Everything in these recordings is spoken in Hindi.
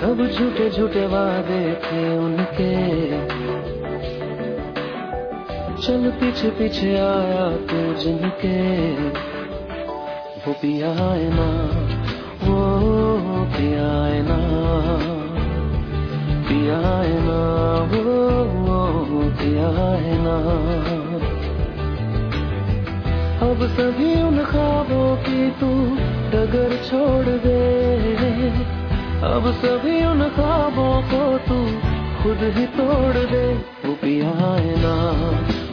सब झूठे झूठे वादे थे उनके। चल पीछे पीछे आया तू जिनके। वो पिया है ना, वो पिया है ना। है ना, वो पिया है ना। अब सभी उन ख्वाबों की तू डगर छोड़ दे। अब सभी उन ख्वाबों को तू खुद ही तोड़ दे वो पिया ना।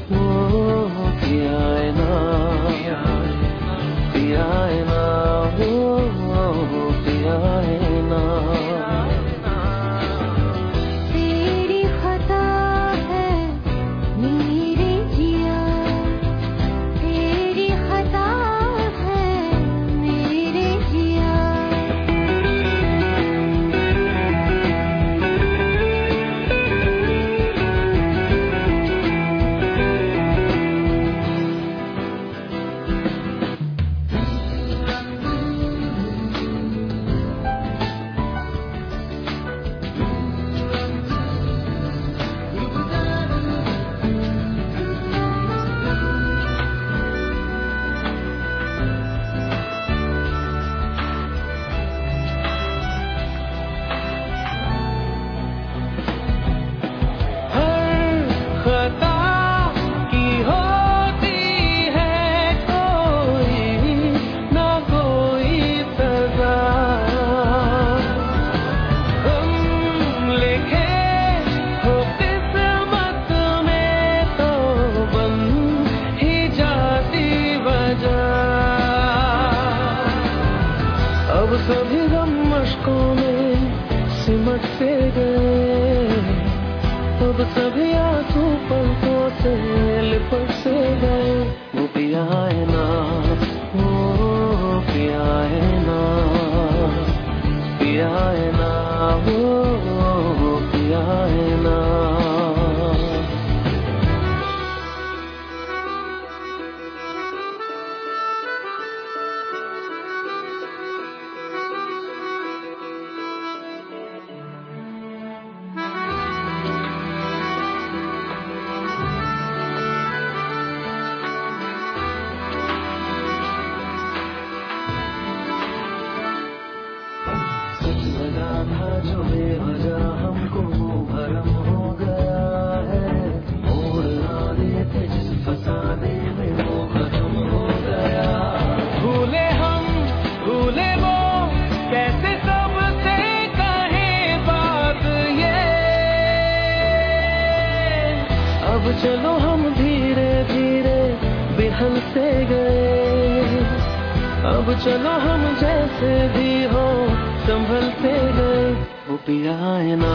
सभी गम में सिमट से गए। अब सभी आँसू पलकों से लिपट से गए। वो पिया है ना, वो पिया है ना, पिया है ना, वो से गए। अब चलो हम जैसे भी हो संभलते गए। वो पिया ना।